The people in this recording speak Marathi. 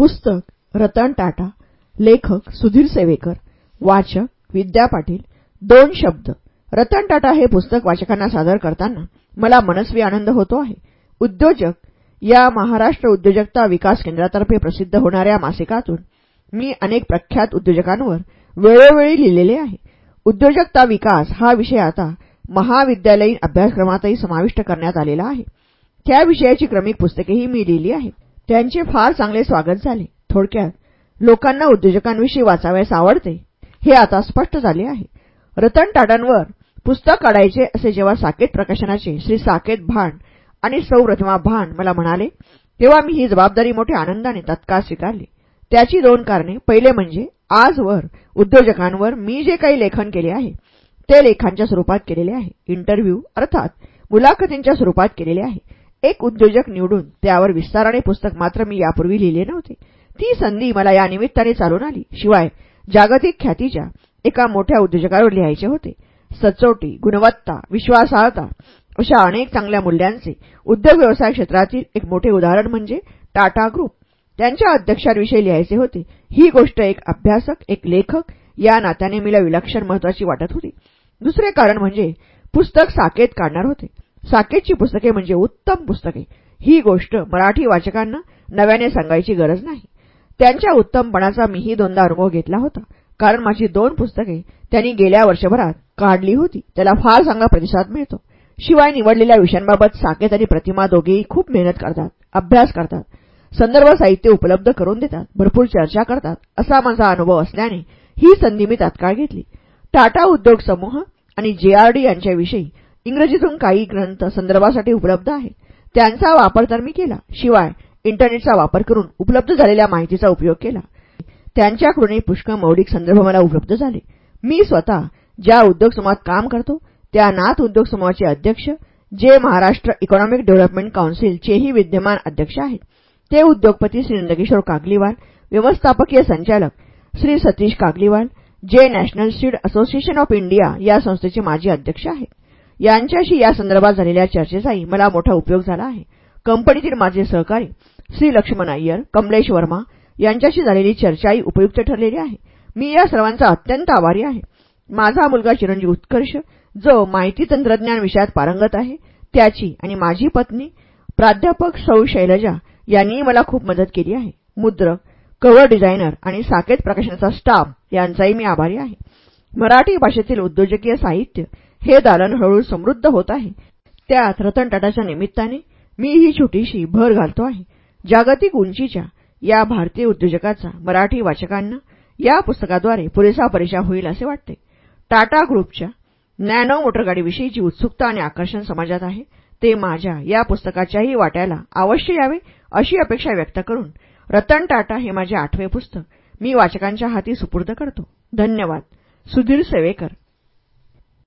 पुस्तक रतन टाटा लेखक सुधीर सेवेकर वाचक विद्या पाटील दोन शब्द. रतन टाटा हे पुस्तक वाचकांना सादर करताना मला मनस्वी आनंद होतो आहे. उद्योजक या महाराष्ट्र उद्योजकता विकास केंद्रातर्फे प्रसिद्ध होणाऱ्या मासिकातून मी अनेक प्रख्यात उद्योजकांवर वेळोवेळी लिहिलेले आहे. उद्योजकता विकास हा विषय आता महाविद्यालयीन अभ्यासक्रमातही समाविष्ट करण्यात आलेला आहे. त्या विषयाची क्रमिक पुस्तकेही मी लिहिली आहेत. त्यांचे फार चांगले स्वागत झाले. थोडक्यात लोकांना उद्योजकांविषयी वाचावयास आवडते हे आता स्पष्ट झाले आहे. रतन टाटांवर पुस्तक काढायचे असे जेव्हा साकेत प्रकाशनाचे श्री साकेत भांड आणि सौ प्रतिमा भांड मला म्हणाले तेव्हा मी ही जबाबदारी मोठ्या आनंदाने तत्काळ स्वीकारली. त्याची दोन कारणे. पहिले म्हणजे आजवर उद्योजकांवर मी जे काही लेखन केले आहे ते लेखांच्या स्वरूपात केलेले आहे. इंटरव्ह्यू अर्थात मुलाखतींच्या स्वरूपात केलेले आहे. एक उद्योजक निवडून त्यावर विस्ताराने पुस्तक मात्र मी यापूर्वी लिहिले नव्हते. ती संधी मला या निमित्ताने चालून आली. शिवाय जागतिक ख्यातीच्या एका मोठ्या उद्योजकावर लिहायचे होते. सचोटी गुणवत्ता विश्वासार्हता अशा अनेक चांगल्या मूल्यांचे उद्योग व्यवसाय क्षेत्रातील एक मोठे उदाहरण म्हणजे टाटा ग्रुप. त्यांच्या अध्यक्षांविषयी लिहायचे होते. ही गोष्ट एक अभ्यासक एक लेखक या नात्याने मला विलक्षण महत्वाची वाटत होती. दुसरे कारण म्हणजे पुस्तक साकेत काढणार होते. साकेतची पुस्तके म्हणजे उत्तम पुस्तके. ही गोष्ट मराठी वाचकांना नव्याने सांगायची गरज नाही. त्यांच्या उत्तमपणाचा मीही दोनदा अनुभव घेतला होता. कारण माझी दोन पुस्तके त्यांनी गेल्या वर्षभरात काढली होती. त्याला फार चांगला प्रतिसाद मिळतो. शिवाय निवडलेल्या विषयांबाबत साकेत आणि प्रतिमा दोघेही खूप मेहनत करतात अभ्यास करतात संदर्भ साहित्य उपलब्ध करून देतात भरपूर चर्चा करतात असा माझा अनुभव असल्याने ही संधी मी तात्काळ घेतली. टाटा उद्योग समूह आणि जेआरडी यांच्याविषयी इंग्रजीतून काही ग्रंथ संदर्भासाठी उपलब्ध आहेत. त्यांचा वापर तर मी केला. शिवाय इंटरनेटचा वापर करून उपलब्ध झालेल्या माहितीचा उपयोग केला. त्यांच्याकडूनही पुष्कळ मौलिक संदर्भ मला उपलब्ध झाले. मी स्वतः ज्या उद्योग समूहात काम करतो त्या नाथ उद्योग समूहाचे अध्यक्ष जे महाराष्ट्र इकॉनॉमिक डेव्हलपमेंट काउन्सिलचेही विद्यमान अध्यक्ष आहेत. ते उद्योगपती श्री नंदकिशोर कागलीवाल व्यवस्थापकीय संचालक श्री सतीश कागलीवाल जे National Seed Association of India या संस्थेचे माजी अध्यक्ष आहेत. यांच्याशी या संदर्भात झालेल्या चर्चेचाही मला मोठा उपयोग झाला आहे. कंपनीतील माझे सहकारी श्री लक्ष्मण अय्यर कमलेश वर्मा यांच्याशी झालेली चर्चाही उपयुक्त ठरलेली आहे. मी या सर्वांचा अत्यंत आभारी आहे. माझा मुलगा चिरंजीव उत्कर्ष जो माहिती तंत्रज्ञान विषयात पारंगत आहे त्याची आणि माझी पत्नी प्राध्यापक सौ शैलजा यांनीही मला खूप मदत केली आहे. मुद्रक कव्हर डिझायनर आणि साकेत प्रकाशनाचा स्टाफ यांचाही मी आभारी आहे. मराठी भाषेतील उद्योजकीय साहित्य हे दालन हळूहळू समृद्ध होत आहे. त्यात रतन टाटाच्या निमित्ताने मी ही छोटीशी भर घालतो आहे. जागतिक उंचीच्या या भारतीय उद्योजकाचा मराठी वाचकांना या पुस्तकाद्वारे पुरेसा परिचय होईल असे वाटते. टाटा ग्रुपच्या नॅनो मोटरगाडीविषयीची उत्सुकता आणि आकर्षण समाजात आहे. ते माझ्या या पुस्तकाच्याही वाट्याला अवश्य यावे अशी अपेक्षा व्यक्त करून रतन टाटा हे माझे आठवे पुस्तक मी वाचकांच्या हाती सुपूर्द करतो. धन्यवाद. सुधीर सेवेकर.